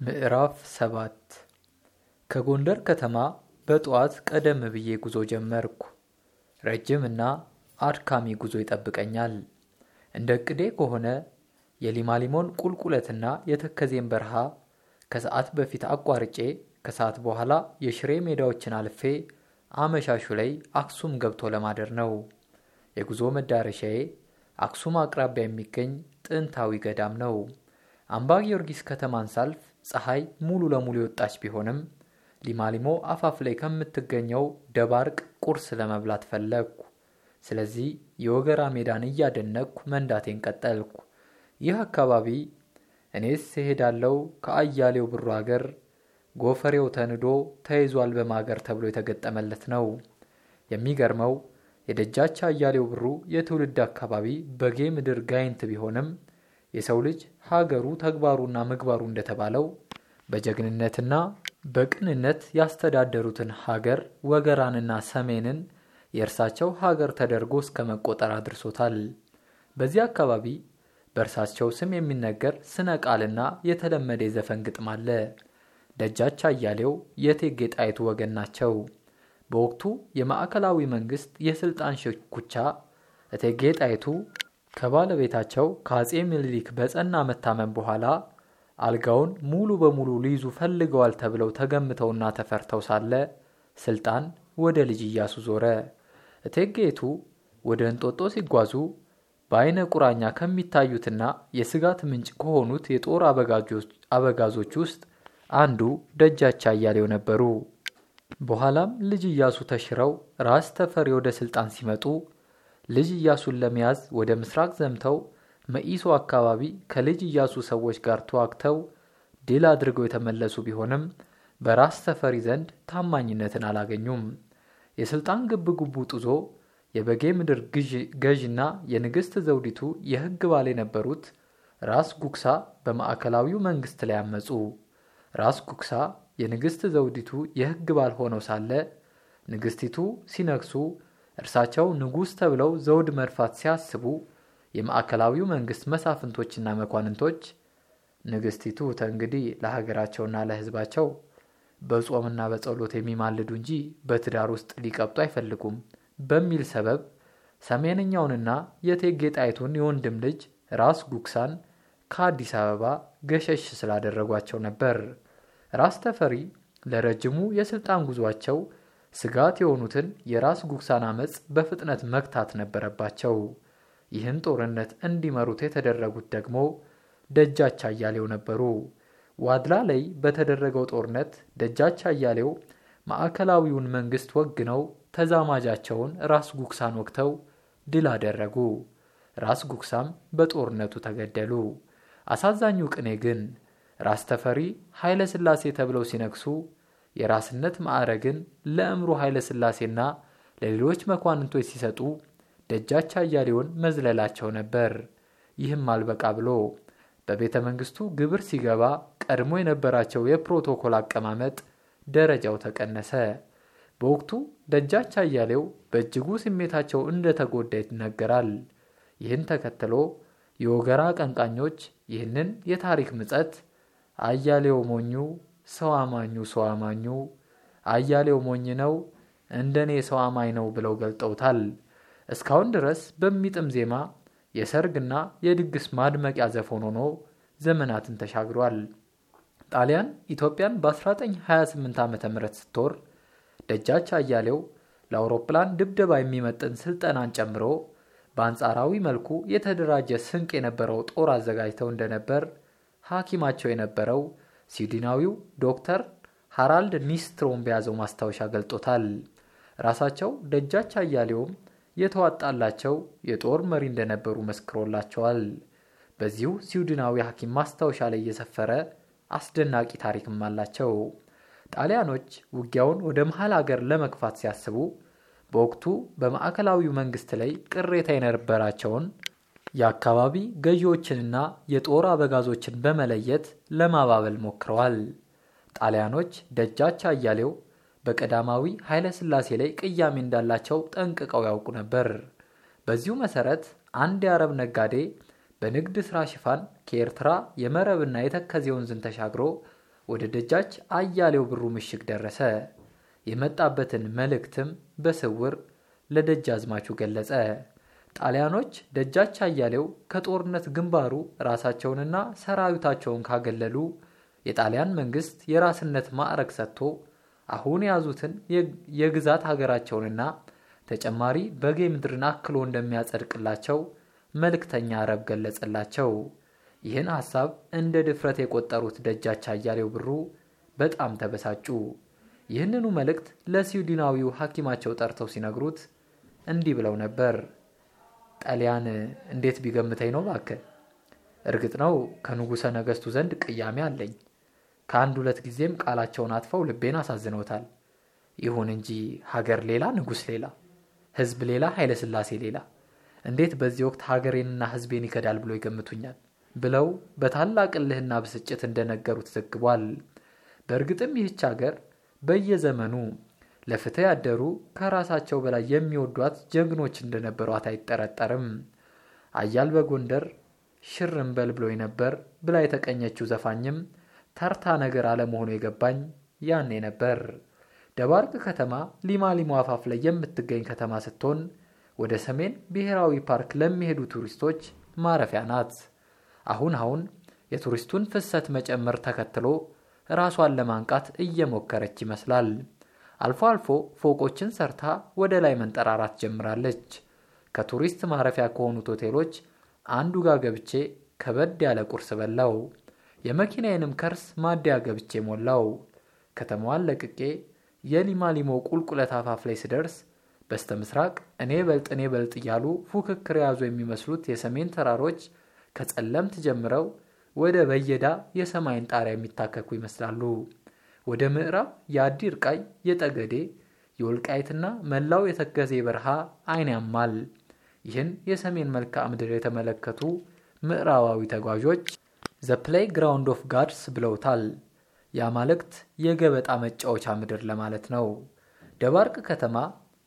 ምዕራፍ ሰባት ከጎንደር ከተማ በጠዋት ቀደም ብዬ ጉዞ ጀመርኩ። ረጅም እና አድካሚ ጉዞ ይጠብቀኛል። እንደ እቅዴ ከሆነ የሊማሊሞን ቁልቁለትና የተከዜን በረሃ ከሰዓት በፊት አቋርጬ ከሰዓት በኋላ የሽሬ ሜዳዎችን አልፌ አመሻሹ ላይ አክሱም ገብቶ ለማደር ነው። የጉዞ መዳረሻዬ አክሱም አቅራቢያ የሚገኝ ጥንታዊ ገዳም ነው። አምባ ጊዮርጊስ ከተማን ሳልፍ ፀሐይ ሙሉ ለሙሉ የወጣች ቢሆንም ሊማሊሞ አፋፍ ላይ ከምትገኘው ደባርቅ ቁርስ ለመብላት ፈለግኩ። ስለዚህ የወገራ ሜዳን እያደነቅኩ መንዳቴን ቀጠልኩ። ይህ አካባቢ እኔስ እሄዳለሁ ከአያሌው ብሩ አገር ጎፈሬው ተንዶ ተይዟል በማገር ተብሎ የተገጠመለት ነው። የሚገርመው የደጃች አያሌው ብሩ የትውልድ አካባቢ በጌ ምድር ጋይንት ቢሆንም የሰው ልጅ ሀገሩ ተግባሩና ምግባሩ እንደተባለው በጀግንነትና በቅንነት ያስተዳደሩትን ሀገር ወገራንና ሰሜንን የእርሳቸው ሀገር ተደርጎ እስከ መቆጠር አድርሶታል። በዚህ አካባቢ በእርሳቸው ስም የሚነገር ስነ ቃልና የተለመደ የዘፈን ግጥም አለ። ደጃች አያሌው የእቴጌ ጣይቱ ወገን ናቸው። በወቅቱ የማዕከላዊ መንግስት የስልጣን ሽኩቻ እቴጌ ጣይቱ ከባለቤታቸው ከአጼ ምኒልክ በጸና መታመን በኋላ አልጋውን ሙሉ በሙሉ ሊይዙ ፈልገዋል ተብለው ተገምተውና ተፈርተው ሳለ ስልጣን ወደ ልጅ ኢያሱ ዞረ። እቴጌይቱ ወደ እንጦጦ ሲጓዙ በአይነ ቁራኛ ከሚታዩትና የስጋት ምንጭ ከሆኑት የጦር አበጋዞች ውስጥ አንዱ ደጃች አያሌው ነበሩ። በኋላም ልጅ ኢያሱ ተሽረው ራስ ተፈሪ ወደ ስልጣን ሲመጡ ልጅ ኢያሱን ለመያዝ ወደ ምስራቅ ዘምተው መኢሶ አካባቢ ከልጅ ኢያሱ ሰዎች ጋር ተዋግተው ድል አድርገው የተመለሱ ቢሆንም በራስ ተፈሪ ዘንድ ታማኝነትን አላገኙም። የስልጣን ግብግቡ ጥዞ የበጌ ምድር ገዥና የንግሥት ዘውዲቱ የሕግ ባል የነበሩት ራስ ጉግሳ በማዕከላዊው መንግስት ላይ አመፁ። ራስ ጉግሳ የንግሥት ዘውዲቱ የሕግ ባል ሆነው ሳለ ንግሥቲቱ ሲነግሱ እርሳቸው ንጉሥ ተብለው ዘውድ መድፋት ሲያስቡ የማዕከላዊው መንግስት መሳፍንቶችና መኳንንቶች ንግሥቲቱ ተንግዲህ ለሀገራቸውና ለሕዝባቸው በጾምና በጸሎት የሚማልዱ እንጂ በትዳር ውስጥ ሊቀብጡ አይፈልጉም በሚል ሰበብ ሰሜነኛውንና የእቴጌ ጣይቱን የወንድም ልጅ ራስ ጉግሳን ከአዲስ አበባ ገሸሽ ስላደረጓቸው ነበር። ራስ ተፈሪ ለረጅሙ የስልጣን ጉዟቸው ስጋት የሆኑትን የራስ ጉግሳን አመፅ በፍጥነት መግታት ነበረባቸው። ይህን ጦርነት እንዲመሩት የተደረጉት ደግሞ ደጃች አያሌው ነበሩ። ዋድላ ላይ በተደረገው ጦርነት ደጃች አያሌው ማዕከላዊውን መንግስት ወግነው ተዛማጃቸውን ራስ ጉግሳን ወግተው ድል አደረጉ። ራስ ጉግሳም በጦርነቱ ተገደሉ። አሳዛኙ ቅኔ ግን ራስ ተፈሪ ኃይለ ሥላሴ ተብለው ሲነግሱ የራስነት ማዕረግን ለእምሩ ኃይለ ሥላሴና ለሌሎች መኳንንቶች ሲሰጡ ደጃች አያሌውን መዝለላቸው ነበር። ይህም አልበቃ ብሎ በቤተ መንግስቱ ግብር ሲገባ ቀድሞ የነበራቸው የፕሮቶኮል አቀማመጥ ደረጃው ተቀነሰ። በወቅቱ ደጃች አያሌው በእጅጉ ስሜታቸው እንደተጎዳ ይነገራል። ይህን ተከትሎ የወገራ ቀንቃኞች ይህንን የታሪክ ምጸት አያሌው ሞኙ ሰው አማኙ ሰው አማኙ አያሌው ሞኝ ነው እንደኔ ሰው አማኝ ነው ብለው ገልጠውታል። እስካሁን ድረስ በሚጥም ዜማ የሰርግና የድግስ ማድመቂያ ዘፈን ሆኖ ዘመናትን ተሻግሯል። ጣሊያን ኢትዮጵያን በ1928 ዓ ም ስትወር ደጃች አያሌው ለአውሮፕላን ድብደባ የሚመጥን ስልጠናን ጨምሮ በአንጻራዊ መልኩ የተደራጀ ስንቅ የነበረው ጦር አዘጋጅተው እንደነበር ሐኪማቸው የነበረው ስዊድናዊው ዶክተር ሃራልድ ኒስትሮም በያዘው ማስታወሻ ገልጦታል። ራሳቸው ደጃች አያሌውም የተዋጣላቸው የጦር መሪ እንደነበሩ መስክሮላቸዋል። በዚሁ ስዊድናዊ ሐኪም ማስታወሻ ላይ የሰፈረ አስደናቂ ታሪክም አላቸው። ጣሊያኖች ውጊያውን ወደ መሀል አገር ለመግፋት ሲያስቡ በወቅቱ በማዕከላዊው መንግስት ላይ ቅሬታ የነበራቸውን የአካባቢ ገዢዎችንና የጦር አበጋዞችን በመለየት ለማባበል ሞክረዋል። ጣሊያኖች ደጃች አያሌው በቀዳማዊ ኃይለ ሥላሴ ላይ ቅያሜ እንዳላቸው ጠንቅቀው ያውቁ ነበር። በዚሁ መሰረት አንድ የአረብ ነጋዴ በንግድ ሥራ ሽፋን ከኤርትራ የመረብና የተከዜ ወንዝን ተሻግሮ ወደ ደጃች አያሌው ብሩ ምሽግ ደረሰ። የመጣበትን መልእክትም በስውር ለደጃዝማቹ ገለጸ። ጣሊያኖች ደጃች አያሌው ከጦርነት ግንባሩ ራሳቸውንና ሰራዊታቸውን ካገለሉ የጣሊያን መንግስት የራስነት ማዕረግ ሰጥቶ አሁን የያዙትን የግዛት ሀገራቸውንና ተጨማሪ በጌ ምድርን አክሎ እንደሚያጸድቅላቸው መልእክተኛ አረብ ገለጸላቸው። ይህን ሐሳብ እንደ ድፍረት የቆጠሩት ደጃች አያሌው ብሩ በጣም ተበሳጩ። ይህንኑ መልእክት ለስዊድናዊው ሐኪማቸው ጠርተው ሲነግሩት እንዲህ ብለው ነበር። ጣሊያን እንዴት ቢገምተኝ ነው ባክህ? እርግጥ ነው ከንጉሠ ነገሥቱ ዘንድ ቅያሜ አለኝ። ከአንድ ሁለት ጊዜም ቃላቸውን አጥፈው ልቤን አሳዝነውታል። ይሁን እንጂ ሀገር ሌላ፣ ንጉሥ ሌላ፣ ሕዝብ ሌላ፣ ኃይለ ሥላሴ ሌላ። እንዴት በዚህ ወቅት ሀገሬንና ሕዝቤን ይከዳል ብሎ ይገምቱኛል? ብለው በታላቅ እልህና ብስጭት እንደነገሩት ዘግቧል። በእርግጥም ይህች ሀገር በየዘመኑ ለፍትህ ያደሩ ከራሳቸው በላይ የሚወዷት ጀግኖች እንደነበሯት አይጠረጠርም። አያል በጎንደር ሽርም በል ብሎኝ ነበር ብላ የተቀኘችው ዘፋኝም ተርታ ነገር አለመሆኑ የገባኝ ያኔ ነበር። ደባርቅ ከተማ ሊማ ሊሞ አፋፍ ላይ የምትገኝ ከተማ ስትሆን ወደ ሰሜን ብሔራዊ ፓርክ ለሚሄዱ ቱሪስቶች ማረፊያ ናት። አሁን አሁን የቱሪስቱን ፍሰት መጨመር ተከትሎ ራሷን ለማንቃት እየሞከረች ይመስላል። አልፎ አልፎ ፎቆችን ሰርታ ወደ ላይ መንጠራራት ጀምራለች። ከቱሪስት ማረፊያ ከሆኑት ሆቴሎች አንዱ ጋር ገብቼ ከበድ ያለ ቁርስ በላው። የመኪናዬንም ከርስ ማደያ ገብቼ ሞላው። ከተማዋን ለቅቄ የሊማ ሊሞ ቁልቁለት አፋፍ ላይ ስደርስ በስተ ምስራቅ እኔ በልጥ እኔ በልጥ እያሉ ፉክክር የያዙ የሚመስሉት የሰሜን ተራሮች ከጸለምት ጀምረው ወደ በየዳ የሰማይን ጣሪያ የሚታከኩ ይመስላሉ። ወደ ምዕራብ የአዲ እርቃይ፣ የጠገዴ፣ የወልቃይትና መላው የተከዜ በረሃ አይን ያማል። ይህን የሰሜን መልክዓ ምድር የተመለከቱ ምዕራባዊ ተጓዦች the playground of gods ብለውታል። የአማልክት የገበጣ መጫወቻ ምድር ለማለት ነው። ደባርቅ ከተማ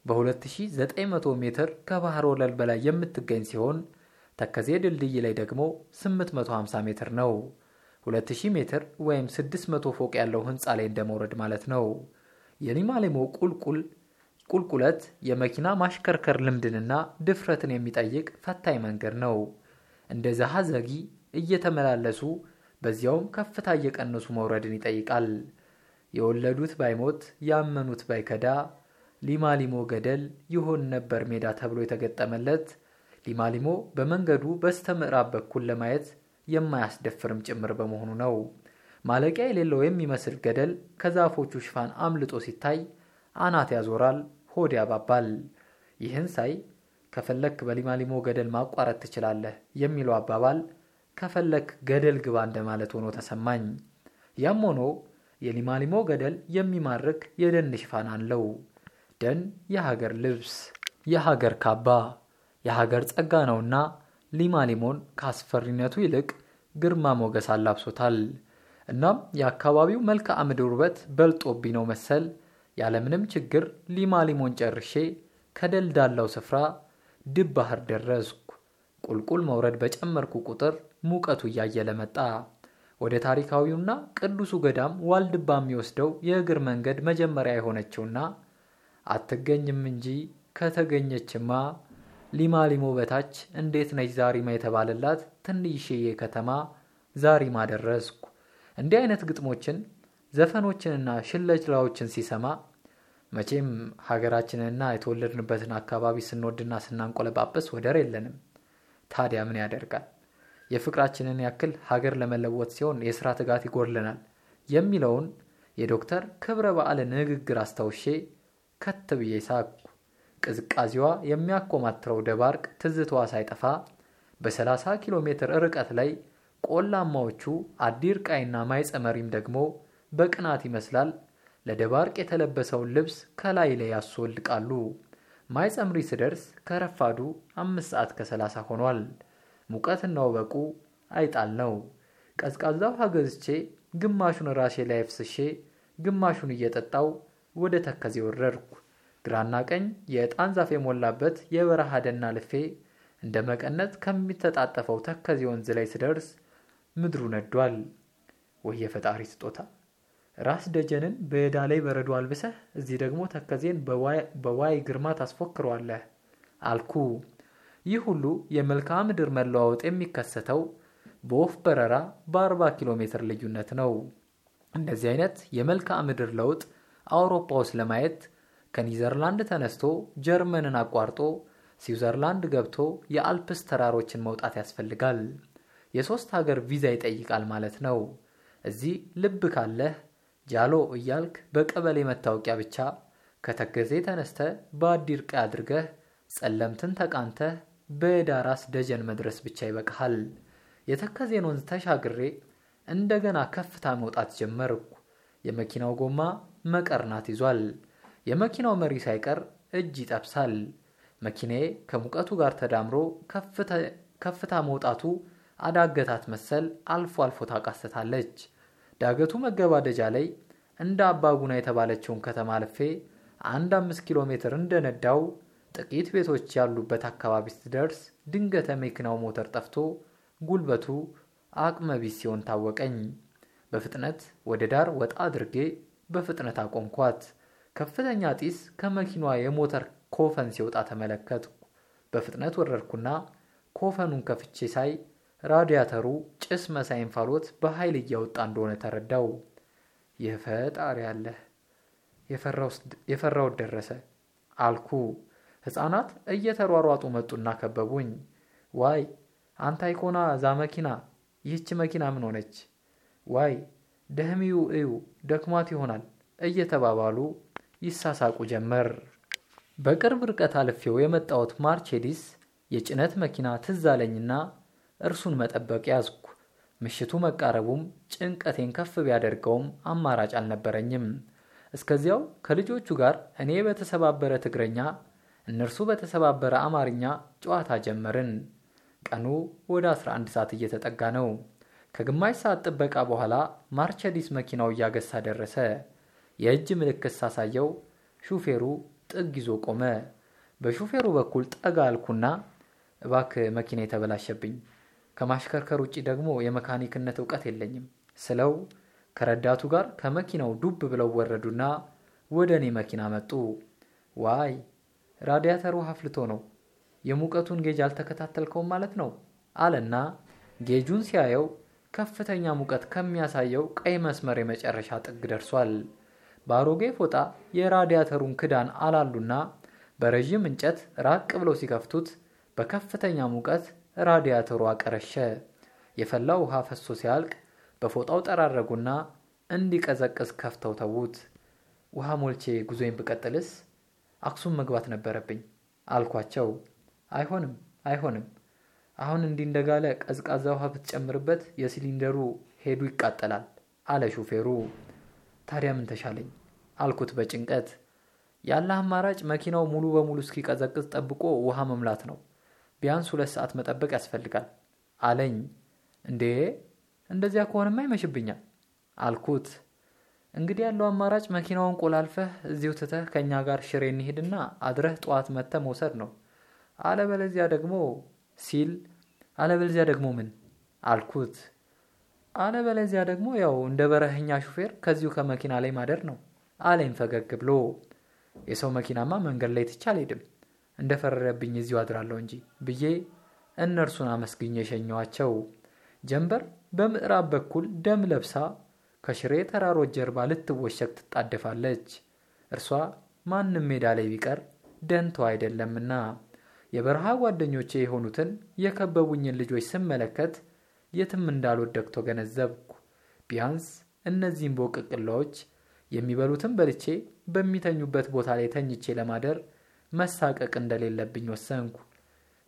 በ2900 ሜትር ከባህር ወለል በላይ የምትገኝ ሲሆን ተከዜ ድልድይ ላይ ደግሞ 850 ሜትር ነው። 2000 ሜትር ወይም 600 ፎቅ ያለው ህንፃ ላይ እንደመውረድ ማለት ነው። የሊማሊሞ ቁልቁል ቁልቁለት የመኪና ማሽከርከር ልምድንና ድፍረትን የሚጠይቅ ፈታኝ መንገድ ነው። እንደ ዘሃ ዘጊ እየተመላለሱ በዚያውም ከፍታ እየቀነሱ መውረድን ይጠይቃል። የወለዱት ባይሞት ያመኑት ባይከዳ ሊማሊሞ ገደል ይሆን ነበር ሜዳ ተብሎ የተገጠመለት ሊማሊሞ በመንገዱ በስተ ምዕራብ በኩል ለማየት የማያስደፍርም ጭምር በመሆኑ ነው። ማለቂያ የሌለው የሚመስል ገደል ከዛፎቹ ሽፋን አምልጦ ሲታይ አናት ያዞራል፣ ሆድ ያባባል። ይህን ሳይ ከፈለክ በሊማሊሞ ገደል ማቋረጥ ትችላለህ የሚለው አባባል ከፈለክ ገደል ግባ እንደማለት ሆኖ ተሰማኝ። ያም ሆኖ የሊማሊሞ ገደል የሚማርክ የደን ሽፋን አለው። ደን የሀገር ልብስ፣ የሀገር ካባ፣ የሀገር ጸጋ ነውና ሊማሊሞን ከአስፈሪነቱ ይልቅ ግርማ ሞገስ አላብሶታል። እናም የአካባቢው መልክዓ ምድር ውበት በልጦብኝ ነው መሰል ያለምንም ችግር ሊማሊሞን ጨርሼ ከደልዳላው ስፍራ ድብ ባህር ደረስኩ። ቁልቁል መውረድ በጨመርኩ ቁጥር ሙቀቱ እያየለ መጣ። ወደ ታሪካዊውና ቅዱሱ ገዳም ዋልድባ የሚወስደው የእግር መንገድ መጀመሪያ የሆነችውና አትገኝም እንጂ ከተገኘችማ ሊማሊሞ በታች እንዴት ነች ዛሪማ የተባለላት ትንሽዬ ከተማ ዛሪማ ደረስኩ። እንዲህ አይነት ግጥሞችን ዘፈኖችንና ሽለላዎችን ሲሰማ መቼም ሀገራችንንና የተወለድንበትን አካባቢ ስንወድና ስናንቆለጳጰስ ወደር የለንም። ታዲያ ምን ያደርጋል የፍቅራችንን ያክል ሀገር ለመለወጥ ሲሆን የስራ ትጋት ይጎድለናል የሚለውን የዶክተር ክብረ በዓልን ንግግር አስታውሼ ከት ብዬ ሳቅኩ። ቅዝቃዜዋ የሚያኮማትረው ደባርቅ ትዝታዋ ሳይጠፋ በ30 ኪሎ ሜትር ርቀት ላይ ቆላማዎቹ አዲ እርቃይና ማይጸመሪም ደግሞ በቅናት ይመስላል ለደባርቅ የተለበሰውን ልብስ ከላይ ላይ ያስወልቃሉ። ማይጸምሪ ስደርስ ከረፋዱ አምስት ሰዓት ከሰላሳ ሆኗል። ሙቀትና ወበቁ አይጣል ነው። ቀዝቃዛ ውሃ ገዝቼ ግማሹን ራሴ ላይ አፍስሼ ግማሹን እየጠጣው ወደ ተከዜ ወረድኩ። ግራና ቀኝ የዕጣን ዛፍ የሞላበት የበረሃ ደን አልፌ እንደ መቀነት ከሚተጣጠፈው ተከዜ ወንዝ ላይ ስደርስ ምድሩ ነዷል። ወይ የፈጣሪ ስጦታ! ራስ ደጀንን በዕዳ ላይ በረዶ አልብሰህ እዚህ ደግሞ ተከዜን በዋይ ግርማ ታስፎክረዋለህ አልኩ። ይህ ሁሉ የመልክዓ ምድር መለዋወጥ የሚከሰተው በወፍ በረራ በ40 ኪሎ ሜትር ልዩነት ነው። እንደዚህ አይነት የመልክዓ ምድር ለውጥ አውሮፓ ውስጥ ለማየት ከኒዘርላንድ ተነስቶ ጀርመንን አቋርጦ ስዊዘርላንድ ገብቶ የአልፕስ ተራሮችን መውጣት ያስፈልጋል። የሶስት ሀገር ቪዛ ይጠይቃል ማለት ነው። እዚህ ልብ ካለህ ጃሎ እያልክ በቀበሌ መታወቂያ ብቻ ከተከዜ ተነስተ በአዲር ቀይ አድርገህ ጸለምትን ተቃንተህ በዕዳ ራስ ደጀን መድረስ ብቻ ይበቃሃል። የተከዜን ወንዝ ተሻግሬ እንደገና ከፍታ መውጣት ጀመርኩ። የመኪናው ጎማ መቀርናት ይዟል። የመኪናው መሪ ሳይቀር እጅ ይጠብሳል። መኪናዬ ከሙቀቱ ጋር ተዳምሮ ከፍታ መውጣቱ አዳገታት መሰል አልፎ አልፎ ታቃስታለች። ዳገቱ መገባደጃ ላይ እንዳባጉና የተባለችውን ከተማ አልፌ አንድ አምስት ኪሎ ሜትር እንደነዳው ጥቂት ቤቶች ያሉበት አካባቢ ስትደርስ ድንገተ መኪናው ሞተር ጠፍቶ ጉልበቱ አቅመ ቢስ ሲሆን ታወቀኝ። በፍጥነት ወደ ዳር ወጣ አድርጌ በፍጥነት አቆምኳት። ከፍተኛ ጢስ ከመኪናዋ የሞተር ኮፈን ሲወጣ ተመለከትኩ። በፍጥነት ወረድኩና ኮፈኑን ከፍቼ ሳይ ራዲያተሩ ጭስ መሳይ እንፋሎት በኃይል እያወጣ እንደሆነ ተረዳው። ይህ ፈጣሪ አለህ፣ የፈራሁት ደረሰ አልኩ። ሕፃናት እየተሯሯጡ መጡና ከበቡኝ። ዋይ እንታይ ኮይና ዛ መኪና፣ ይህች መኪና ምን ሆነች? ዋይ ደኺምዋ እዩ ደክሟት ይሆናል እየተባባሉ ይሳሳቁ ጀመር። በቅርብ ርቀት አልፌው የመጣሁት ማርቼዲስ የጭነት መኪና ትዝ አለኝና እርሱን መጠበቅ ያዝኩ። ምሽቱ መቃረቡም ጭንቀቴን ከፍ ቢያደርገውም አማራጭ አልነበረኝም። እስከዚያው ከልጆቹ ጋር እኔ በተሰባበረ ትግረኛ፣ እነርሱ በተሰባበረ አማርኛ ጨዋታ ጀመርን። ቀኑ ወደ 11 ሰዓት እየተጠጋ ነው። ከግማሽ ሰዓት ጥበቃ በኋላ ማርቸዲስ መኪናው እያገሳ ደረሰ። የእጅ ምልክት ሳሳየው ሹፌሩ ጥግ ይዞ ቆመ። በሹፌሩ በኩል ጠጋ አልኩና እባክህ መኪና የተበላሸብኝ ከማሽከርከር ውጭ ደግሞ የመካኒክነት እውቀት የለኝም ስለው ከረዳቱ ጋር ከመኪናው ዱብ ብለው ወረዱና ወደ እኔ መኪና መጡ። ዋይ ራዲያተሩ ሀፍልቶ ነው፣ የሙቀቱን gauge አልተከታተልከውም ማለት ነው አለና gauge ኡን ሲያየው ከፍተኛ ሙቀት ከሚያሳየው ቀይ መስመር የመጨረሻ ጥግ ደርሷል። በአሮጌ ፎጣ የራዲያተሩን ክዳን አላሉና በረዥም እንጨት ራቅ ብለው ሲከፍቱት በከፍተኛ ሙቀት ራዲያተሩ አቀረሸ። የፈላ ውሃ ፈሶ ሲያልቅ በፎጣው ጠራረጉና እንዲቀዘቅዝ ከፍተው ተዉት። ውሃ ሞልቼ ጉዞዬን ብቀጥልስ አክሱም መግባት ነበረብኝ አልኳቸው። አይሆንም አይሆንም፣ አሁን እንዲህ እንደጋለ ቀዝቃዛ ውሃ ብትጨምርበት የሲሊንደሩ ሄዱ ይቃጠላል አለ ሹፌሩ። ታዲያ ምን ተሻለኝ አልኩት በጭንቀት። ያለ አማራጭ መኪናው ሙሉ በሙሉ እስኪቀዘቅዝ ጠብቆ ውሃ መምላት ነው። ቢያንስ ሁለት ሰዓት መጠበቅ ያስፈልጋል አለኝ። እንዴ እንደዚያ ከሆነማ ይመሽብኛል አልኩት። እንግዲህ ያለው አማራጭ መኪናውን ቆላልፈህ እዚሁ ትተህ ከእኛ ጋር ሽሬ እንሂድና አድረህ ጠዋት መጥተህ መውሰድ ነው። አለበለዚያ ደግሞ ሲል አለበለዚያ ደግሞ ምን አልኩት። አለበለዚያ ደግሞ ያው እንደ በረህኛ ሹፌር ከዚሁ ከመኪና ላይ ማደር ነው አለኝ ፈገግ ብሎ። የሰው መኪናማ መንገድ ላይ ትቼ አልሄድም እንደፈረደብኝ እዚሁ አድራለሁ እንጂ ብዬ እነርሱን አመስግኜ የሸኘኋቸው። ጀንበር በምዕራብ በኩል ደም ለብሳ ከሽሬ ተራሮች ጀርባ ልትወሸቅ ትጣደፋለች። እርሷ ማንም ሜዳ ላይ ቢቀር ደንተው አይደለምና የበረሃ ጓደኞቼ የሆኑትን የከበቡኝን ልጆች ስመለከት የትም እንዳልወደቅቶ ገነዘብኩ። ቢያንስ እነዚህም ቦቅቅላዎች የሚበሉትን በልቼ በሚተኙበት ቦታ ላይ ተኝቼ ለማደር መሳቀቅ እንደሌለብኝ ወሰንኩ።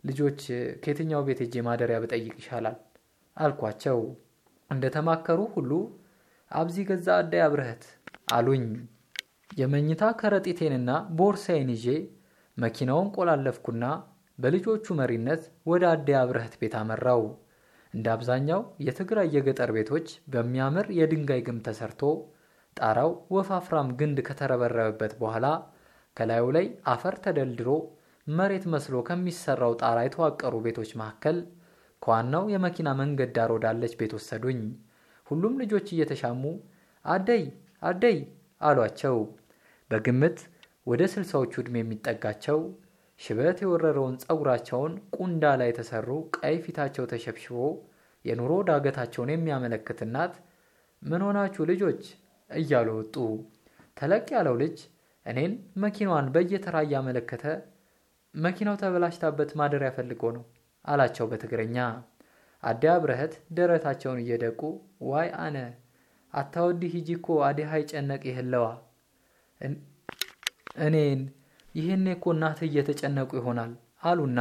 ልጆች ከየትኛው ቤት ሄጄ ማደሪያ ብጠይቅ ይሻላል አልኳቸው። እንደተማከሩ ሁሉ አብዚ ገዛ አዳይ አብረህት አሉኝ። የመኝታ ከረጢቴንና ቦርሳዬን ይዤ መኪናውን ቆላለፍኩና በልጆቹ መሪነት ወደ አዳይ አብረህት ቤት አመራው። እንደ አብዛኛው የትግራይ የገጠር ቤቶች በሚያምር የድንጋይ ግንብ ተሰርቶ ጣራው ወፋፍራም ግንድ ከተረበረበበት በኋላ ከላዩ ላይ አፈር ተደልድሮ መሬት መስሎ ከሚሰራው ጣራ የተዋቀሩ ቤቶች መካከል ከዋናው የመኪና መንገድ ዳር ወዳለች ቤት ወሰዱኝ። ሁሉም ልጆች እየተሻሙ አደይ አደይ አሏቸው። በግምት ወደ ስልሳዎቹ ዕድሜ የሚጠጋቸው ሽበት የወረረውን ጸጉራቸውን ቁንዳ ላይ የተሰሩ ቀይ ፊታቸው ተሸብሽቦ የኑሮ ዳገታቸውን የሚያመለክት እናት ምን ሆናችሁ ልጆች እያሉ ወጡ። ተለቅ ያለው ልጅ እኔን መኪናዋን በየተራ እያመለከተ መኪናው ተበላሽታበት ማደሪያ ፈልጎ ነው አላቸው በትግረኛ። አዴ አብረህት ደረታቸውን እየደቁ ዋይ አነ አታወዲ ሂጂ እኮ አዴ ሀይ ጨነቅ ይህለዋ እኔን ይህኔ እኮ እናትህ እየተጨነቁ ይሆናል አሉና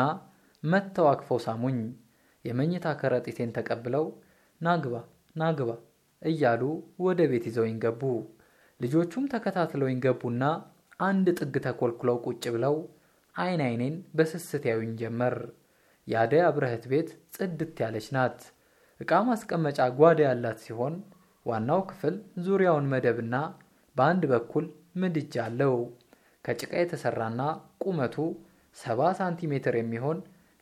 መጥተው አቅፈው ሳሙኝ። የመኝታ ከረጢቴን ተቀብለው ናግባ ናግባ እያሉ ወደ ቤት ይዘውኝ ገቡ። ልጆቹም ተከታትለውኝ ገቡና አንድ ጥግ ተኮልኩለው ቁጭ ብለው አይን አይኔን በስስት ያዩኝ ጀመር። የአደይ አብረህት ቤት ጽድት ያለች ናት። ዕቃ ማስቀመጫ ጓዳ ያላት ሲሆን ዋናው ክፍል ዙሪያውን መደብና በአንድ በኩል ምድጃ አለው። ከጭቃ የተሰራና ቁመቱ ሰባ ሳንቲሜትር የሚሆን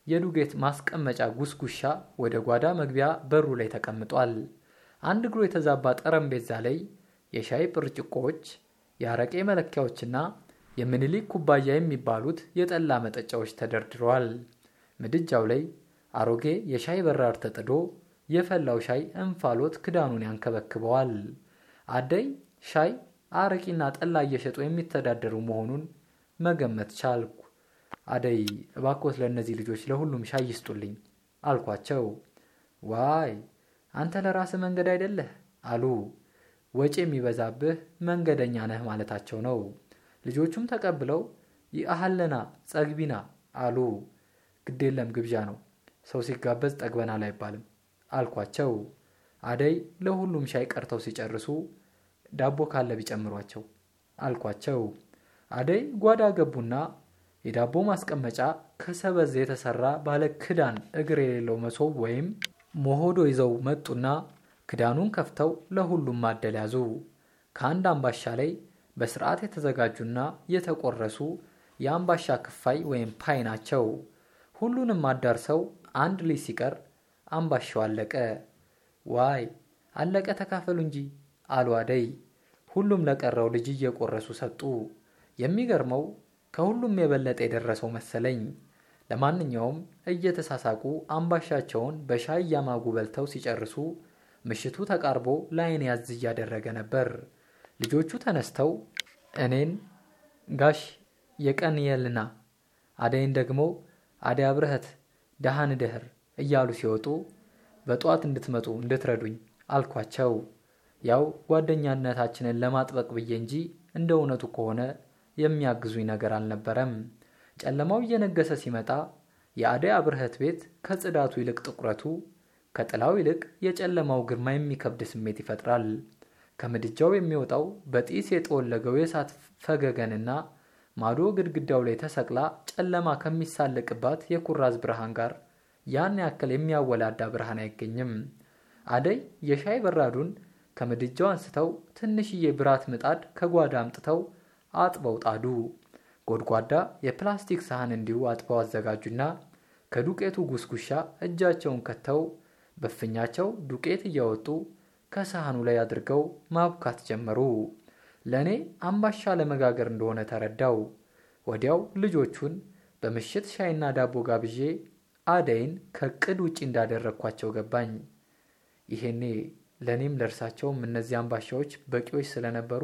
የዱቄት ማስቀመጫ ጉስጉሻ ወደ ጓዳ መግቢያ በሩ ላይ ተቀምጧል። አንድ እግሩ የተዛባ ጠረጴዛ ላይ የሻይ ብርጭቆዎች፣ የአረቄ መለኪያዎችና የምኒልክ ኩባያ የሚባሉት የጠላ መጠጫዎች ተደርድረዋል። ምድጃው ላይ አሮጌ የሻይ በራድ ተጥዶ የፈላው ሻይ እንፋሎት ክዳኑን ያንከበክበዋል። አደይ ሻይ አረቂና ጠላ እየሸጡ የሚተዳደሩ መሆኑን መገመት ቻልኩ። አደይ እባኮት ለእነዚህ ልጆች ለሁሉም ሻይ ይስጡልኝ አልኳቸው። ዋይ አንተ ለራስህ መንገደኛ አይደለህ አሉ። ወጪ የሚበዛብህ መንገደኛ ነህ ማለታቸው ነው። ልጆቹም ተቀብለው ይአሃለና ጸግቢና አሉ። ግዴለም ግብዣ ነው፣ ሰው ሲጋበዝ ጠግበናል አይባልም አልኳቸው። አደይ ለሁሉም ሻይ ቀርተው ሲጨርሱ ዳቦ ካለ ቢጨምሯቸው አልኳቸው። አደይ ጓዳ ገቡና የዳቦ ማስቀመጫ ከሰበዝ የተሰራ ባለ ክዳን እግር የሌለው መሶብ ወይም ሞሆዶ ይዘው መጡና ክዳኑን ከፍተው ለሁሉም ማደል ያዙ። ከአንድ አምባሻ ላይ በስርዓት የተዘጋጁና የተቆረሱ የአምባሻ ክፋይ ወይም pie ናቸው። ሁሉንም አዳርሰው አንድ ልጅ ሲቀር አምባሻው አለቀ። ዋይ አለቀ ተካፈሉ እንጂ አሉ አደይ። ሁሉም ለቀረው ልጅ እየቆረሱ ሰጡ። የሚገርመው ከሁሉም የበለጠ የደረሰው መሰለኝ። ለማንኛውም እየተሳሳቁ አምባሻቸውን በሻይ እያማጉ በልተው ሲጨርሱ ምሽቱ ተቃርቦ ለአይን ያዝ እያደረገ ነበር። ልጆቹ ተነስተው እኔን ጋሽ የቀን የልና አደይን ደግሞ አደይ አብረህት ደሃን ደህር እያሉ ሲወጡ በጠዋት እንድትመጡ እንድትረዱኝ አልኳቸው። ያው ጓደኛነታችንን ለማጥበቅ ብዬ እንጂ እንደ እውነቱ ከሆነ የሚያግዙኝ ነገር አልነበረም። ጨለማው እየነገሰ ሲመጣ የአደይ አብረህት ቤት ከጽዳቱ ይልቅ ጥቁረቱ፣ ከጥላው ይልቅ የጨለማው ግርማ የሚከብድ ስሜት ይፈጥራል። ከምድጃው የሚወጣው በጢስ የጠወለገው የእሳት ፈገገንና ማዶ ግድግዳው ላይ ተሰቅላ ጨለማ ከሚሳለቅባት የኩራዝ ብርሃን ጋር ያን ያክል የሚያወላዳ ብርሃን አይገኝም። አደይ የሻይ በራዱን ከምድጃው አንስተው ትንሽዬ ብራት ምጣድ ከጓዳ አምጥተው አጥበው ጣዱ። ጎድጓዳ የፕላስቲክ ሳህን እንዲሁ አጥበው አዘጋጁና ከዱቄቱ ጉስጉሻ እጃቸውን ከተው በፍኛቸው ዱቄት እያወጡ ከሳህኑ ላይ አድርገው ማብካት ጀመሩ። ለእኔ አምባሻ ለመጋገር እንደሆነ ተረዳው። ወዲያው ልጆቹን በምሽት ሻይና ዳቦ ጋብዤ አደይን ከቅድ ውጪ እንዳደረግኳቸው ገባኝ። ይሄኔ ለእኔም ለእርሳቸውም እነዚህ አምባሻዎች በቂዎች ስለነበሩ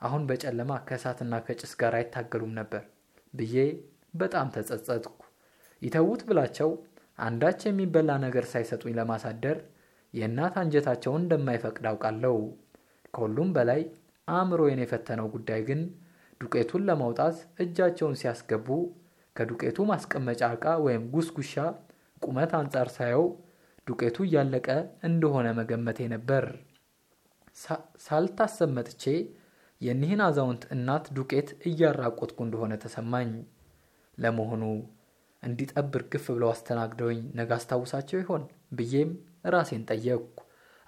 አሁን በጨለማ ከእሳትና ከጭስ ጋር አይታገሉም ነበር ብዬ በጣም ተጸጸትኩ። ይተዉት ብላቸው አንዳች የሚበላ ነገር ሳይሰጡኝ ለማሳደር የእናት አንጀታቸውን እንደማይፈቅድ አውቃለሁ። ከሁሉም በላይ አእምሮዬን የፈተነው ጉዳይ ግን ዱቄቱን ለማውጣት እጃቸውን ሲያስገቡ ከዱቄቱ ማስቀመጫ ዕቃ ወይም ጉስጉሻ ቁመት አንጻር ሳየው ዱቄቱ እያለቀ እንደሆነ መገመቴ ነበር። ሳልታሰብ መጥቼ የኒህን አዛውንት እናት ዱቄት እያራቆትኩ እንደሆነ ተሰማኝ። ለመሆኑ እንዲጠብ እርግፍ ብለው አስተናግደውኝ ነገ አስታውሳቸው ይሆን ብዬም ራሴን ጠየቅኩ።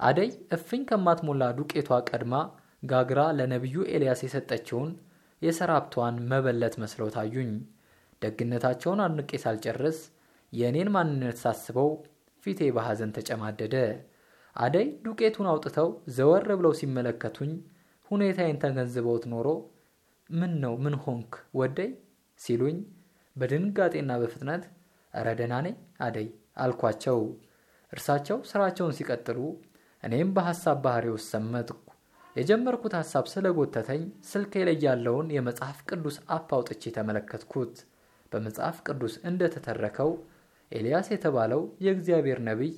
አደይ እፍኝ ከማትሞላ ዱቄቷ ቀድማ ጋግራ ለነቢዩ ኤልያስ የሰጠችውን የሰራፕቷን መበለት መስለው ታዩኝ። ደግነታቸውን አድንቄ ሳልጨርስ የእኔን ማንነት ሳስበው ፊቴ በሐዘን ተጨማደደ። አደይ ዱቄቱን አውጥተው ዘወር ብለው ሲመለከቱኝ ሁኔታዬን ተገንዝበውት ኖሮ ምን ነው ምን ሆንክ ወደይ ሲሉኝ በድንጋጤና በፍጥነት እረ ደህና ነኝ አደይ አልኳቸው። እርሳቸው ስራቸውን ሲቀጥሉ እኔም በሐሳብ ባህር ውስጥ ሰመጥኩ። የጀመርኩት ሐሳብ ስለጎተተኝ ስልኬ ላይ ያለውን የመጽሐፍ ቅዱስ app አውጥቼ ተመለከትኩት። በመጽሐፍ ቅዱስ እንደተተረከው ኤልያስ የተባለው የእግዚአብሔር ነቢይ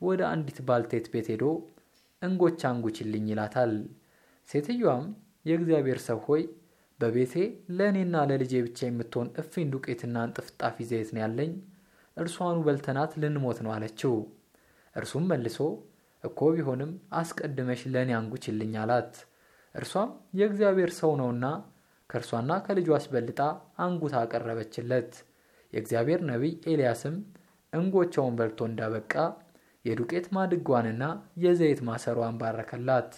ወደ አንዲት ባልቴት ቤት ሄዶ እንጎቻ አንጉችልኝ ይላታል። ሴትዮዋም የእግዚአብሔር ሰው ሆይ በቤቴ ለእኔና ለልጄ ብቻ የምትሆን እፍኝ ዱቄትና እንጥፍጣፊ ዘይት ነው ያለኝ፣ እርሷኑ በልተናት ልንሞት ነው አለችው። እርሱም መልሶ እኮ ቢሆንም አስቀድመሽ ለእኔ አንጉችልኝ አላት። እርሷም የእግዚአብሔር ሰው ነውና ከእርሷና ከልጇ አስበልጣ አንጉታ አቀረበችለት። የእግዚአብሔር ነቢይ ኤልያስም እንጎቻውን በልቶ እንዳበቃ የዱቄት ማድጓንና የዘይት ማሰሯን ባረከላት።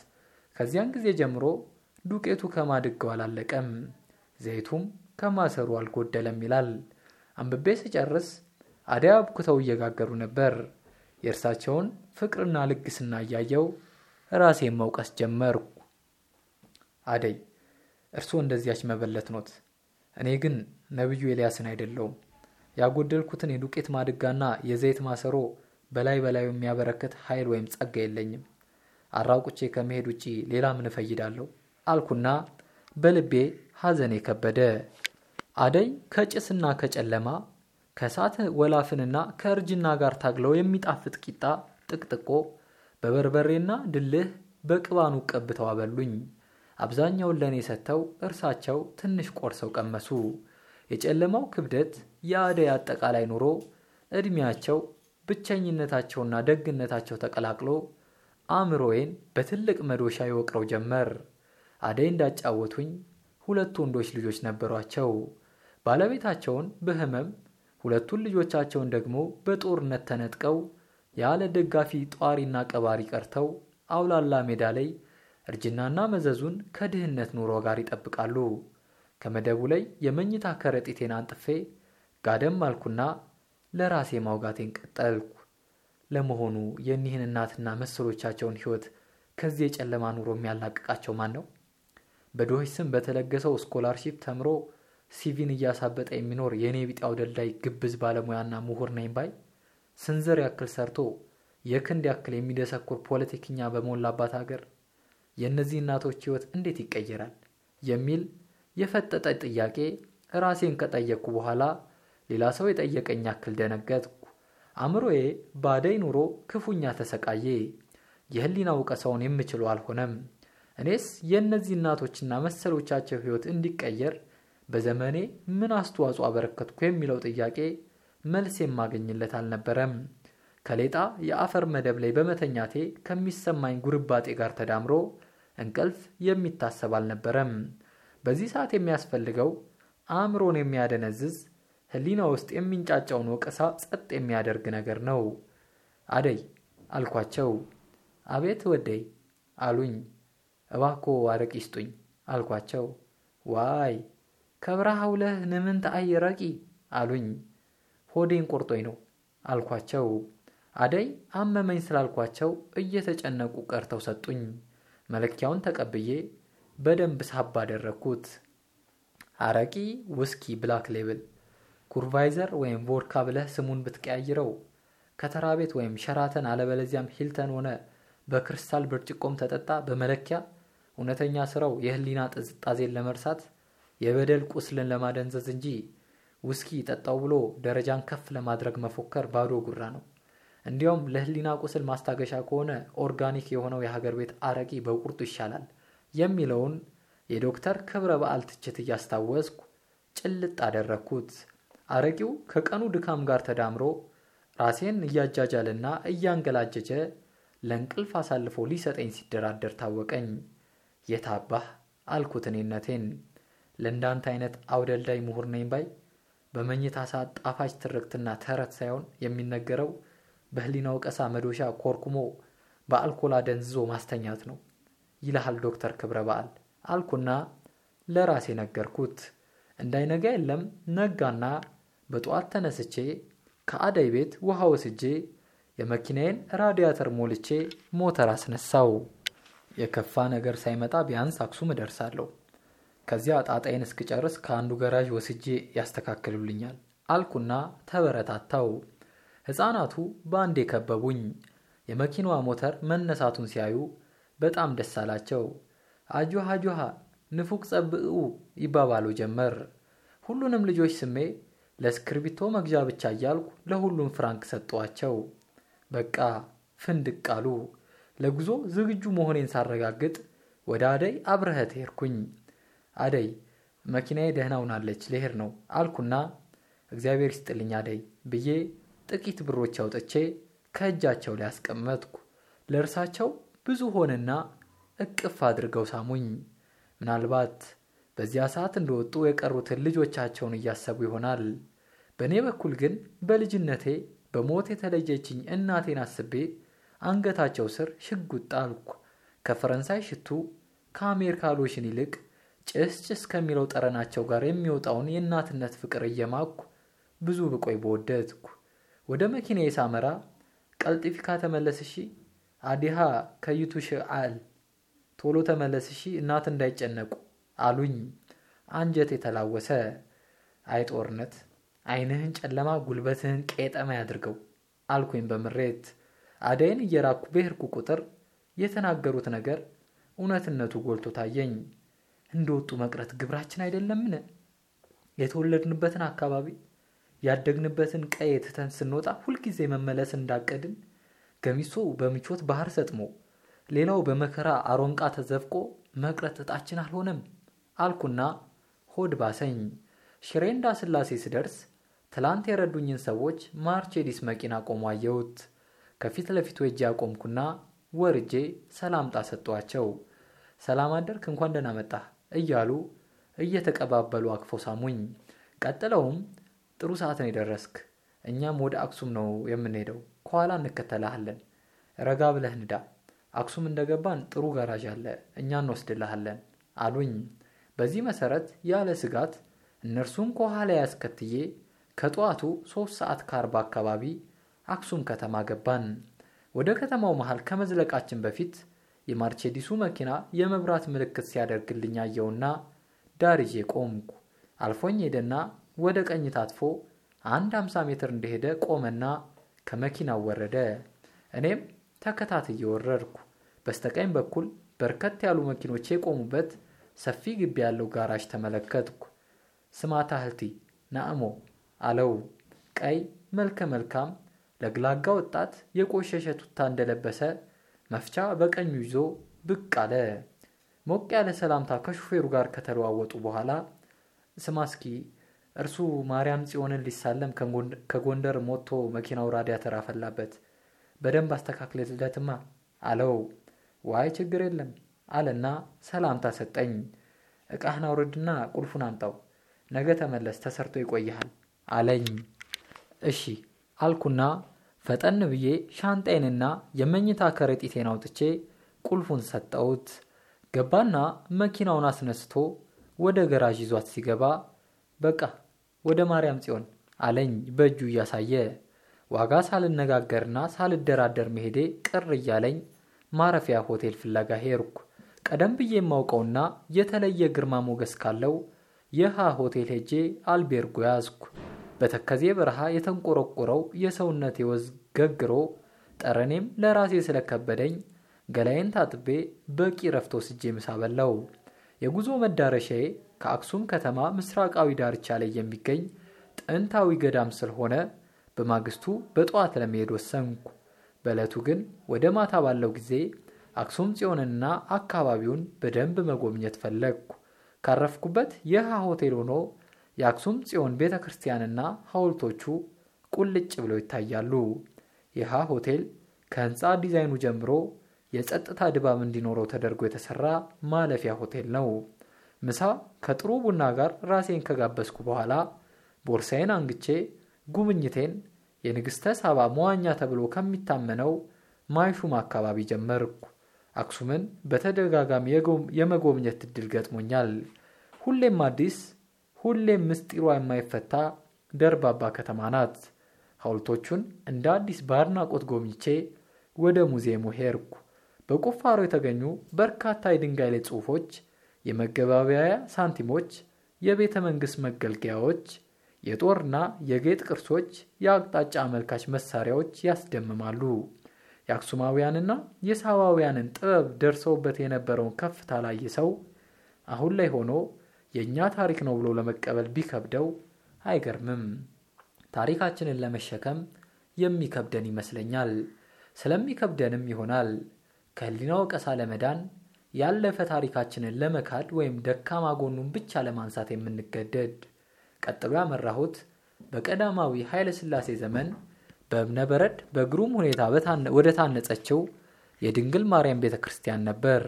ከዚያን ጊዜ ጀምሮ ዱቄቱ ከማድጋው አላለቀም፣ ዘይቱም ከማሰሩ አልጎደለም ይላል። አንብቤ ስጨርስ አደይ አብኩተው እየጋገሩ ነበር። የእርሳቸውን ፍቅርና ልግስና እያየው ራሴን መውቀስ ጀመርኩ። አደይ እርስዎ እንደዚያች መበለት ኖት፣ እኔ ግን ነቢዩ ኤልያስን አይደለውም። ያጎደልኩትን የዱቄት ማድጋና የዘይት ማሰሮ በላይ በላዩ የሚያበረክት ኃይል ወይም ጸጋ የለኝም። አራቁቼ ከመሄድ ውጪ ሌላ ምን እፈይዳለሁ አልኩና በልቤ ሐዘኔ ከበደ። አደይ ከጭስና ከጨለማ ከእሳት ወላፍንና ከእርጅና ጋር ታግለው የሚጣፍጥ ቂጣ ጥቅጥቆ በበርበሬና ድልህ በቅባኑ ቀብተው አበሉኝ። አብዛኛውን ለእኔ ሰጥተው እርሳቸው ትንሽ ቆርሰው ቀመሱ። የጨለማው ክብደት፣ የአደይ አጠቃላይ ኑሮ፣ ዕድሜያቸው፣ ብቸኝነታቸውና ደግነታቸው ተቀላቅሎ አእምሮዬን በትልቅ መዶሻ ይወቅረው ጀመር። አደይ እንዳጫወቱኝ ሁለት ወንዶች ልጆች ነበሯቸው። ባለቤታቸውን በሕመም ሁለቱን ልጆቻቸውን ደግሞ በጦርነት ተነጥቀው ያለ ደጋፊ ጧሪና ቀባሪ ቀርተው አውላላ ሜዳ ላይ እርጅናና መዘዙን ከድህነት ኑሮ ጋር ይጠብቃሉ። ከመደቡ ላይ የመኝታ ከረጢቴን አንጥፌ ጋደም አልኩና ለራሴ ማውጋቴን ቀጠልኩ። ለመሆኑ የኒህን እናትና መሰሎቻቸውን ሕይወት ከዚህ የጨለማ ኑሮ የሚያላቅቃቸው ማን ነው? በድሆች ስም በተለገሰው scholarship ተምሮ CV ን እያሳበጠ የሚኖር የእኔ ቢጤው ደልዳይ ግብዝ ባለሙያና ምሁር ነኝ ባይ ስንዝር ያክል ሰርቶ የክንድ ያክል የሚደሰኩር ፖለቲከኛ በሞላባት ሀገር የእነዚህ እናቶች ሕይወት እንዴት ይቀየራል? የሚል የፈጠጠ ጥያቄ ራሴን ከጠየቅኩ በኋላ ሌላ ሰው የጠየቀኝ ያክል ደነገጥኩ። አእምሮዬ ባደይ ኑሮ ክፉኛ ተሰቃየ። የህሊና ውቀሳውን የምችለው አልሆነም። እኔስ የእነዚህ እናቶችና መሰሎቻቸው ሕይወት እንዲቀየር በዘመኔ ምን አስተዋጽኦ አበረከትኩ የሚለው ጥያቄ መልስ የማገኝለት አልነበረም። ከሌጣ የአፈር መደብ ላይ በመተኛቴ ከሚሰማኝ ጉርባጤ ጋር ተዳምሮ እንቅልፍ የሚታሰብ አልነበረም። በዚህ ሰዓት የሚያስፈልገው አእምሮን የሚያደነዝዝ ህሊና ውስጥ የሚንጫጫውን ወቀሳ ጸጥ የሚያደርግ ነገር ነው። አደይ አልኳቸው። አቤት ወደይ አሉኝ። እባኮ አረቂ ስጡኝ አልኳቸው። ዋይ ከብረሃ ውለህ ንምንት አየረቂ አሉኝ። ሆዴን ቆርጦኝ ነው አልኳቸው። አደይ አመመኝ ስላልኳቸው እየተጨነቁ ቀድተው ሰጡኝ። መለኪያውን ተቀብዬ በደንብ ሳብ አደረግኩት። አረቂ፣ ውስኪ፣ Black Label፣ Courvoisier ወይም ቮድካ ብለህ ስሙን ብትቀያይረው ከተራ ቤት ወይም ሸራተን አለበለዚያም ሂልተን ሆነ በክርስታል ብርጭቆም ተጠጣ በመለኪያ እውነተኛ ስራው የህሊና ጥዝጣዜን ለመርሳት የበደል ቁስልን ለማደንዘዝ እንጂ ውስኪ ጠጣው ብሎ ደረጃን ከፍ ለማድረግ መፎከር ባዶ ጉራ ነው። እንዲያውም ለህሊና ቁስል ማስታገሻ ከሆነ ኦርጋኒክ የሆነው የሀገር ቤት አረቂ በቁርጡ ይሻላል የሚለውን የዶክተር ክብረ በዓል ትችት እያስታወስኩ ጭልጥ አደረግኩት። አረቂው ከቀኑ ድካም ጋር ተዳምሮ ራሴን እያጃጃልና እያንገላጀጀ ለእንቅልፍ አሳልፎ ሊሰጠኝ ሲደራደር ታወቀኝ። የታባህ አልኩት እኔነቴን። ለእንዳንተ አይነት አውደልዳይ ምሁር ነኝ ባይ በመኝታ ሰዓት ጣፋጭ ትርክትና ተረት ሳይሆን የሚነገረው በህሊና ወቀሳ መዶሻ ኮርኩሞ በአልኮል አደንዝዞ ማስተኛት ነው ይልሃል ዶክተር ክብረ በዓል አልኩና ለራሴ ነገርኩት። እንዳይነጋ የለም ነጋና በጠዋት ተነስቼ ከአደይ ቤት ውሃ ወስጄ የመኪናዬን ራዲያተር ሞልቼ ሞተር አስነሳው። የከፋ ነገር ሳይመጣ ቢያንስ አክሱም እደርሳለሁ። ከዚያ ጣጣይን እስክጨርስ ከአንዱ ገራዥ ወስጄ ያስተካክሉልኛል አልኩና ተበረታታው። ሕፃናቱ በአንዴ ከበቡኝ። የመኪናዋ ሞተር መነሳቱን ሲያዩ በጣም ደስ አላቸው። አጆሃ አጆሃ ንፉቅ ጸብኡ ይባባሉ ጀመር። ሁሉንም ልጆች ስሜ ለእስክርቢቶ መግዣ ብቻ እያልኩ ለሁሉም ፍራንክ ሰጠዋቸው። በቃ ፍንድቅ አሉ። ለጉዞ ዝግጁ መሆኔን ሳረጋግጥ ወደ አደይ አብረኸት ሄድኩኝ። አደይ መኪናዬ ደህና ሆናለች ልሄድ ነው አልኩና እግዚአብሔር ይስጥልኝ አደይ ብዬ ጥቂት ብሮች አውጥቼ ከእጃቸው ላይ አስቀመጥኩ። ለእርሳቸው ብዙ ሆነና እቅፍ አድርገው ሳሙኝ። ምናልባት በዚያ ሰዓት እንደወጡ የቀሩትን ልጆቻቸውን እያሰቡ ይሆናል። በእኔ በኩል ግን በልጅነቴ በሞት የተለየችኝ እናቴን አስቤ አንገታቸው ስር ሽጉጥ ጣልኩ። ከፈረንሳይ ሽቱ ከአሜሪካ ሎሽን ይልቅ ጭስ ጭስ ከሚለው ጠረናቸው ጋር የሚወጣውን የእናትነት ፍቅር እየማኩ ብዙ ብቆይ በወደድኩ። ወደ መኪናዬ ሳመራ ቀልጢፊካ ተመለስሺ አዲሃ ከይቱ ሽአል ቶሎ ተመለስሺ እናት እንዳይጨነቁ አሉኝ። አንጀት የተላወሰ አይ ጦርነት ዓይንህን ጨለማ ጉልበትህን ቄጠማ ያድርገው አልኩኝ በምሬት። አደይን እየራኩ በሄድኩ ቁጥር የተናገሩት ነገር እውነትነቱ ጎልቶ ታየኝ። እንደወጡ መቅረት ግብራችን አይደለምን? የተወለድንበትን አካባቢ ያደግንበትን ቀዬ ትተን ስንወጣ ሁልጊዜ መመለስ እንዳቀድን ገሚሶ በምቾት ባህር ሰጥሞ ሌላው በመከራ አሮንቃ ተዘፍቆ መቅረት እጣችን አልሆነም አልኩና ሆድ ባሰኝ። ሽሬ እንዳ ስላሴ ስደርስ ትላንት የረዱኝን ሰዎች ማርቼዲስ መኪና ቆሞ አየሁት። ከፊት ለፊቱ እጅ ያቆምኩና ወርጄ ሰላምጣ ሰጧቸው። ሰላም አደርክ፣ እንኳን ደህና መጣህ እያሉ እየተቀባበሉ አቅፎ ሳሙኝ። ቀጥለውም ጥሩ ሰዓት ነው የደረስክ፣ እኛም ወደ አክሱም ነው የምንሄደው፣ ከኋላ እንከተልሃለን፣ ረጋ ብለህ ንዳ፣ አክሱም እንደገባን ጥሩ ጋራዥ አለ፣ እኛ እንወስድልሃለን አሉኝ። በዚህ መሰረት ያለ ስጋት እነርሱን ከኋላ ያስከትዬ ከጠዋቱ ሶስት ሰዓት ከአርባ አካባቢ አክሱም ከተማ ገባን። ወደ ከተማው መሃል ከመዝለቃችን በፊት የማርቼዲሱ መኪና የመብራት ምልክት ሲያደርግልኝ አየውና ዳር ቆምኩ። አልፎኝ ሄደና ወደ ቀኝ ታጥፎ አንድ አምሳ ሜትር እንደሄደ ቆመና ከመኪናው ወረደ። እኔም ተከታትዬ ወረድኩ። በስተቀኝ በኩል በርከት ያሉ መኪኖች የቆሙበት ሰፊ ግቢ ያለው ጋራዥ ተመለከትኩ። ስማታ ህልቲ ናእሞ አለው። ቀይ መልከ መልካም ለግላጋ ወጣት የቆሸሸ ቱታ እንደለበሰ መፍቻ በቀኙ ይዞ ብቅ አለ። ሞቅ ያለ ሰላምታ ከሹፌሩ ጋር ከተለዋወጡ በኋላ ስማ እስኪ እርሱ ማርያም ጽዮንን ሊሳለም ከጎንደር መጥቶ መኪናው ራዲያተር አፈላበት፣ በደንብ አስተካክልለትማ አለው። ዋይ ችግር የለም አለና ሰላምታ ሰጠኝ። እቃህን አውርድና ቁልፉን አምጣው፣ ነገ ተመለስ፣ ተሰርቶ ይቆይሃል አለኝ። እሺ አልኩና ፈጠን ብዬ ሻንጣዬንና የመኝታ ከረጢቴን አውጥቼ ቁልፉን ሰጠሁት። ገባና መኪናውን አስነስቶ ወደ ገራዥ ይዟት ሲገባ በቃ ወደ ማርያም ጽዮን አለኝ በእጁ እያሳየ። ዋጋ ሳልነጋገርና ሳልደራደር መሄዴ ቅር እያለኝ ማረፊያ ሆቴል ፍለጋ ሄድኩ። ቀደም ብዬ የማውቀውና የተለየ ግርማ ሞገስ ካለው የሃ ሆቴል ሄጄ አልቤርጎ ያዝኩ። በተከዜ በረሃ የተንቆረቆረው የሰውነቴ ወዝ ገግሮ ጠረኔም ለራሴ ስለከበደኝ ገላዬን ታጥቤ በቂ ረፍት ወስጄ ምሳ በላው። የጉዞ መዳረሻዬ ከአክሱም ከተማ ምስራቃዊ ዳርቻ ላይ የሚገኝ ጥንታዊ ገዳም ስለሆነ በማግስቱ በጠዋት ለመሄድ ወሰንኩ። በዕለቱ ግን ወደ ማታ ባለው ጊዜ አክሱም ጽዮንንና አካባቢውን በደንብ መጎብኘት ፈለግኩ። ካረፍኩበት የሃ ሆቴል ሆኖ የአክሱም ጽዮን ቤተ ክርስቲያንና ሐውልቶቹ ቁልጭ ብለው ይታያሉ። የሃ ሆቴል ከህንፃ ዲዛይኑ ጀምሮ የጸጥታ ድባብ እንዲኖረው ተደርጎ የተሰራ ማለፊያ ሆቴል ነው። ምሳ ከጥሩ ቡና ጋር ራሴን ከጋበዝኩ በኋላ ቦርሳዬን አንግቼ ጉብኝቴን የንግሥተ ሳባ መዋኛ ተብሎ ከሚታመነው ማይሹም አካባቢ ጀመርኩ። አክሱምን በተደጋጋሚ የመጎብኘት እድል ገጥሞኛል። ሁሌም አዲስ፣ ሁሌም ምስጢሯ የማይፈታ ደርባባ ከተማ ናት። ሐውልቶቹን እንደ አዲስ በአድናቆት ጎብኝቼ ወደ ሙዚየሙ ሄድኩ። በቁፋሮ የተገኙ በርካታ የድንጋይ ላይ ጽሑፎች፣ የመገባበያያ ሳንቲሞች፣ የቤተ መንግሥት መገልገያዎች፣ የጦርና የጌጥ ቅርሶች፣ የአቅጣጫ አመልካች መሳሪያዎች ያስደምማሉ። የአክሱማውያንና የሳባውያንን ጥበብ ደርሰውበት የነበረውን ከፍታ ላየ ሰው አሁን ላይ ሆኖ የእኛ ታሪክ ነው ብሎ ለመቀበል ቢከብደው አይገርምም። ታሪካችንን ለመሸከም የሚከብደን ይመስለኛል። ስለሚከብደንም ይሆናል ከህሊና ወቀሳ ለመዳን ያለፈ ታሪካችንን ለመካድ ወይም ደካማ ጎኑን ብቻ ለማንሳት የምንገደድ። ቀጥሎ ያመራሁት በቀዳማዊ ኃይለ ሥላሴ ዘመን በእብነ በረድ በግሩም ሁኔታ ወደ ታነጸችው የድንግል ማርያም ቤተ ክርስቲያን ነበር።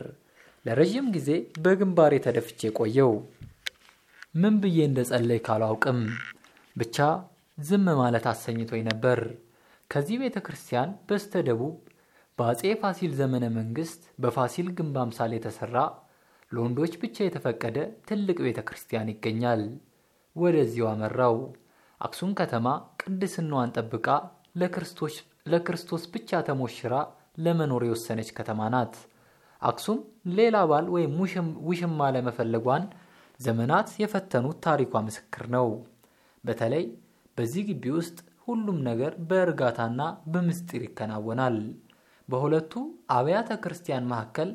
ለረዥም ጊዜ በግንባሬ ተደፍቼ ቆየው። ምን ብዬ እንደ ጸለይ ካላውቅም ብቻ ዝም ማለት አሰኝቶኝ ነበር። ከዚህ ቤተ ክርስቲያን በስተ ደቡብ በአጼ ፋሲል ዘመነ መንግስት በፋሲል ግንብ አምሳል የተሰራ ለወንዶች ብቻ የተፈቀደ ትልቅ ቤተ ክርስቲያን ይገኛል። ወደዚሁ አመራው። አክሱም ከተማ ቅድስናዋን ጠብቃ ለክርስቶስ ብቻ ተሞሽራ ለመኖር የወሰነች ከተማ ናት። አክሱም ሌላ ባል ወይም ውሽማ ለመፈለጓን ዘመናት የፈተኑት ታሪኳ ምስክር ነው። በተለይ በዚህ ግቢ ውስጥ ሁሉም ነገር በእርጋታና በምስጢር ይከናወናል። በሁለቱ አብያተ ክርስቲያን መካከል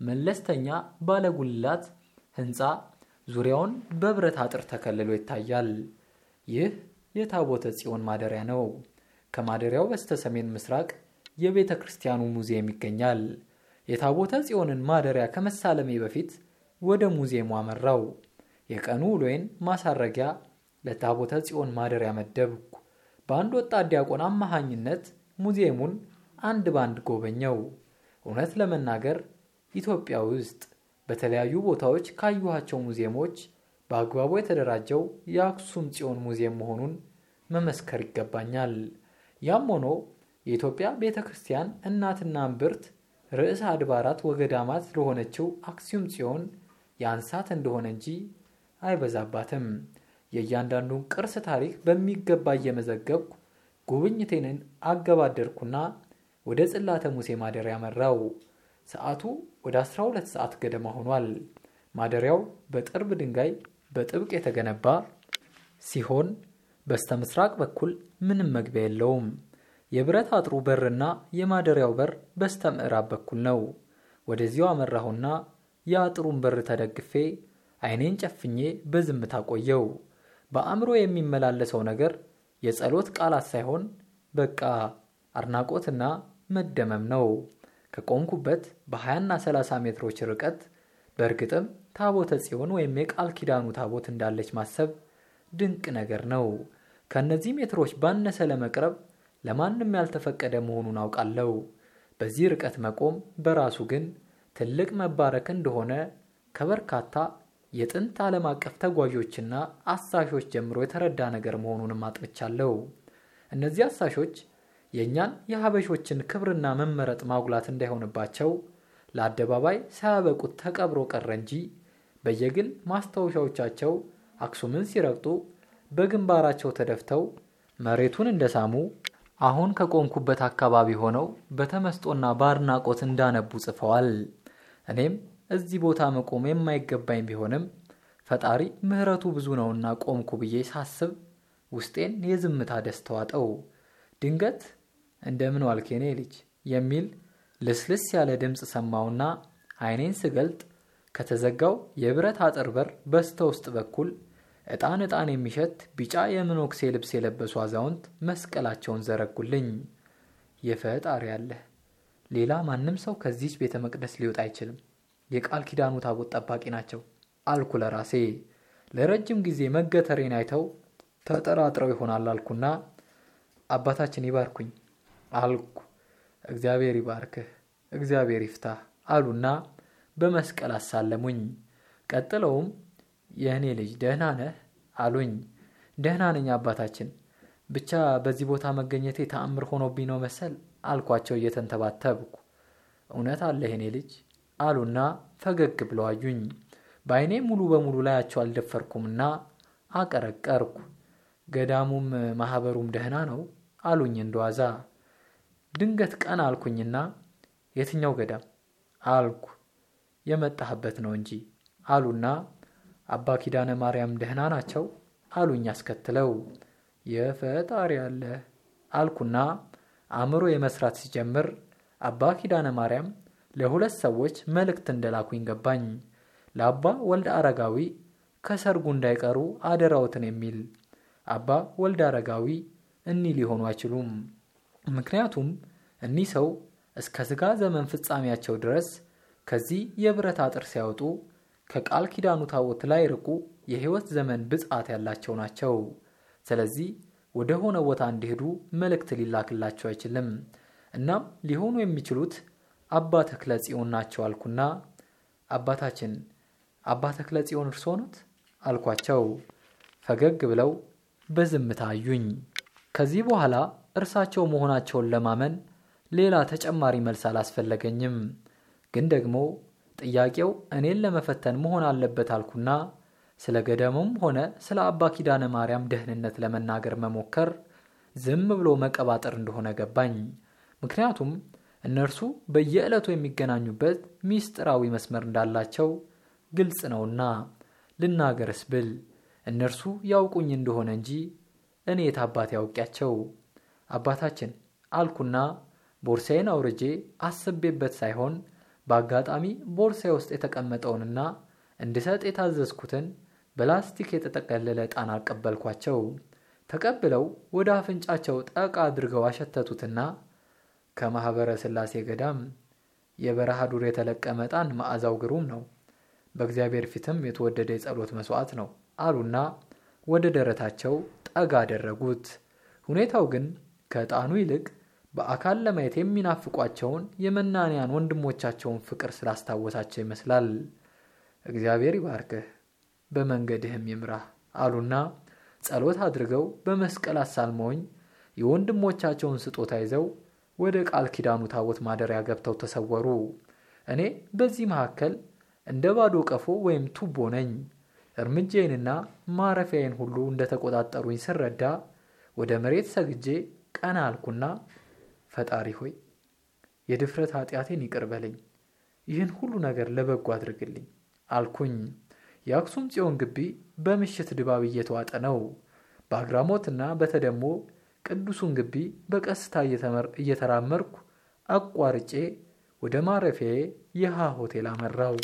መለስተኛ ባለጉልላት ሕንፃ ዙሪያውን በብረት አጥር ተከልሎ ይታያል። ይህ የታቦተ ጽዮን ማደሪያ ነው። ከማደሪያው በስተ ሰሜን ምስራቅ የቤተ ክርስቲያኑ ሙዚየም ይገኛል። የታቦተ ጽዮንን ማደሪያ ከመሳለሜ በፊት ወደ ሙዚየሙ አመራው። የቀኑ ውሎዬን ማሳረጊያ ለታቦተ ጽዮን ማደሪያ መደብኩ። በአንድ ወጣት ዲያቆን አማሃኝነት ሙዚየሙን አንድ ባንድ ጎበኘው። እውነት ለመናገር ኢትዮጵያ ውስጥ በተለያዩ ቦታዎች ካየኋቸው ሙዚየሞች በአግባቡ የተደራጀው የአክሱም ጽዮን ሙዚየም መሆኑን መመስከር ይገባኛል። ያም ሆኖ የኢትዮጵያ ቤተ ክርስቲያን እናትና እምብርት ርዕሰ አድባራት ወገዳማት ለሆነችው አክሱም ጽዮን የአንሳት እንደሆነ እንጂ አይበዛባትም። የእያንዳንዱን ቅርስ ታሪክ በሚገባ እየመዘገብኩ ጉብኝቴንን አገባደርኩና ወደ ጽላተ ሙሴ ማደሪያ መራው። ሰዓቱ ወደ 12 ሰዓት ገደማ ሆኗል። ማደሪያው በጥርብ ድንጋይ በጥብቅ የተገነባ ሲሆን በስተ ምስራቅ በኩል ምንም መግቢያ የለውም። የብረት አጥሩ በርና የማደሪያው በር በስተ ምዕራብ በኩል ነው። ወደዚያው አመራሁና የአጥሩን በር ተደግፌ ዓይኔን ጨፍኜ በዝምታ ቆየው። በአእምሮ የሚመላለሰው ነገር የጸሎት ቃላት ሳይሆን በቃ አድናቆትና መደመም ነው። ከቆምኩበት በ20ና 30 ሜትሮች ርቀት በእርግጥም ታቦተ ጽዮን ወይም የቃል ኪዳኑ ታቦት እንዳለች ማሰብ ድንቅ ነገር ነው። ከእነዚህ ሜትሮች ባነሰ ለመቅረብ ለማንም ያልተፈቀደ መሆኑን አውቃለሁ። በዚህ ርቀት መቆም በራሱ ግን ትልቅ መባረክ እንደሆነ ከበርካታ የጥንት ዓለም አቀፍ ተጓዦችና አሳሾች ጀምሮ የተረዳ ነገር መሆኑንም አጥንቻለሁ። እነዚህ አሳሾች የእኛን የሀበሾችን ክብርና መመረጥ ማጉላት እንዳይሆንባቸው ለአደባባይ ሳያበቁት ተቀብሮ ቀረ እንጂ በየግል ማስታወሻዎቻቸው አክሱምን ሲረግጡ በግንባራቸው ተደፍተው መሬቱን እንደሳሙ አሁን ከቆምኩበት አካባቢ ሆነው በተመስጦና በአድናቆት እንዳነቡ ጽፈዋል። እኔም እዚህ ቦታ መቆም የማይገባኝ ቢሆንም ፈጣሪ ምሕረቱ ብዙ ነውና ቆምኩ ብዬ ሳስብ ውስጤን የዝምታ ደስታ ዋጠው። ድንገት እንደምን ዋልክ የኔ ልጅ የሚል ልስልስ ያለ ድምፅ ሰማውና ዓይኔን ስገልጥ ከተዘጋው የብረት አጥር በር በስተ ውስጥ በኩል ዕጣን ዕጣን የሚሸት ቢጫ የምኖክሴ ልብስ የለበሱ አዛውንት መስቀላቸውን ዘረጉልኝ። የፈጣሪ ያለህ ሌላ ማንም ሰው ከዚች ቤተ መቅደስ ሊወጣ አይችልም። የቃል ኪዳኑ ታቦት ጠባቂ ናቸው አልኩ ለራሴ። ለረጅም ጊዜ መገተሬን አይተው ተጠራጥረው ይሆናል አልኩና አባታችን ይባርኩኝ አልኩ። እግዚአብሔር ይባርክህ፣ እግዚአብሔር ይፍታህ አሉና በመስቀል አሳለሙኝ። ቀጥለውም የእኔ ልጅ ደህና ነህ አሉኝ። ደህና ነኝ አባታችን፣ ብቻ በዚህ ቦታ መገኘቴ ተአምር ሆኖብኝ ነው መሰል አልኳቸው እየተንተባተብኩ። እውነት አለ የኔ ልጅ አሉና ፈገግ ብለው አዩኝ። በዓይኔ ሙሉ በሙሉ ላያቸው አልደፈርኩምና አቀረቀርኩ። ገዳሙም ማህበሩም ደህና ነው አሉኝ እንደዋዛ። ድንገት ቀና አልኩኝና የትኛው ገዳም አልኩ። የመጣህበት ነው እንጂ አሉና አባ ኪዳነ ማርያም ደህና ናቸው አሉኝ አስከትለው። የፈጣሪ አለ አልኩና አእምሮ የመስራት ሲጀምር አባ ኪዳነ ማርያም ለሁለት ሰዎች መልእክት እንደላኩኝ ገባኝ። ለአባ ወልደ አረጋዊ ከሰርጉ እንዳይቀሩ አደራውትን የሚል። አባ ወልደ አረጋዊ እኒህ ሊሆኑ አይችሉም። ምክንያቱም እኒህ ሰው እስከ ሥጋ ዘመን ፍጻሜያቸው ድረስ ከዚህ የብረት አጥር ሲያወጡ ከቃል ኪዳኑ ታቦት ላይ ርቁ የሕይወት ዘመን ብጽዓት ያላቸው ናቸው። ስለዚህ ወደ ሆነ ቦታ እንዲሄዱ መልእክት ሊላክላቸው አይችልም። እናም ሊሆኑ የሚችሉት አባ ተክለ ጽዮን ናቸው አልኩና አባታችን አባ ተክለ ጽዮን እርስዎ ኖት አልኳቸው። ፈገግ ብለው በዝምታ አዩኝ። ከዚህ በኋላ እርሳቸው መሆናቸውን ለማመን ሌላ ተጨማሪ መልስ አላስፈለገኝም። ግን ደግሞ ጥያቄው እኔን ለመፈተን መሆን አለበት አልኩና ስለ ገዳሙም ሆነ ስለ አባ ኪዳነ ማርያም ደህንነት ለመናገር መሞከር ዝም ብሎ መቀባጠር እንደሆነ ገባኝ። ምክንያቱም እነርሱ በየዕለቱ የሚገናኙበት ሚስጥራዊ መስመር እንዳላቸው ግልጽ ነውና። ልናገርስ ብል እነርሱ ያውቁኝ እንደሆነ እንጂ እኔ አባቴ ያውቂያቸው? አባታችን አልኩና ቦርሳዬን አውርጄ አስቤበት ሳይሆን በአጋጣሚ ቦርሳዬ ውስጥ የተቀመጠውንና እንድሰጥ የታዘዝኩትን በላስቲክ የተጠቀለለ ዕጣን አቀበልኳቸው። ተቀብለው ወደ አፍንጫቸው ጠቃ አድርገው አሸተቱትና ከማኅበረ ሥላሴ ገዳም የበረሃ ዱር የተለቀመ ዕጣን መዓዛው ግሩም ነው፣ በእግዚአብሔር ፊትም የተወደደ የጸሎት መሥዋዕት ነው አሉና ወደ ደረታቸው ጠጋ አደረጉት። ሁኔታው ግን ከዕጣኑ ይልቅ በአካል ለማየት የሚናፍቋቸውን የመናንያን ወንድሞቻቸውን ፍቅር ስላስታወሳቸው ይመስላል። እግዚአብሔር ይባርክህ በመንገድህም ይምራህ አሉና ጸሎት አድርገው በመስቀል አሳልመውኝ የወንድሞቻቸውን ስጦታ ይዘው ወደ ቃል ኪዳኑ ታቦት ማደሪያ ገብተው ተሰወሩ። እኔ በዚህ መካከል እንደ ባዶ ቀፎ ወይም ቱቦ ነኝ። እርምጃዬንና ማረፊያዬን ሁሉ እንደተቆጣጠሩኝ ስረዳ ወደ መሬት ሰግጄ ቀና አልኩና ፈጣሪ ሆይ የድፍረት ኃጢአቴን ይቅር በለኝ፣ ይህን ሁሉ ነገር ለበጎ አድርግልኝ አልኩኝ። የአክሱም ጽዮን ግቢ በምሽት ድባብ እየተዋጠ ነው። በአግራሞትና በተደሞ ቅዱሱን ግቢ በቀስታ እየተራመርኩ አቋርጬ ወደ ማረፊያዬ የሃ ሆቴል አመራው።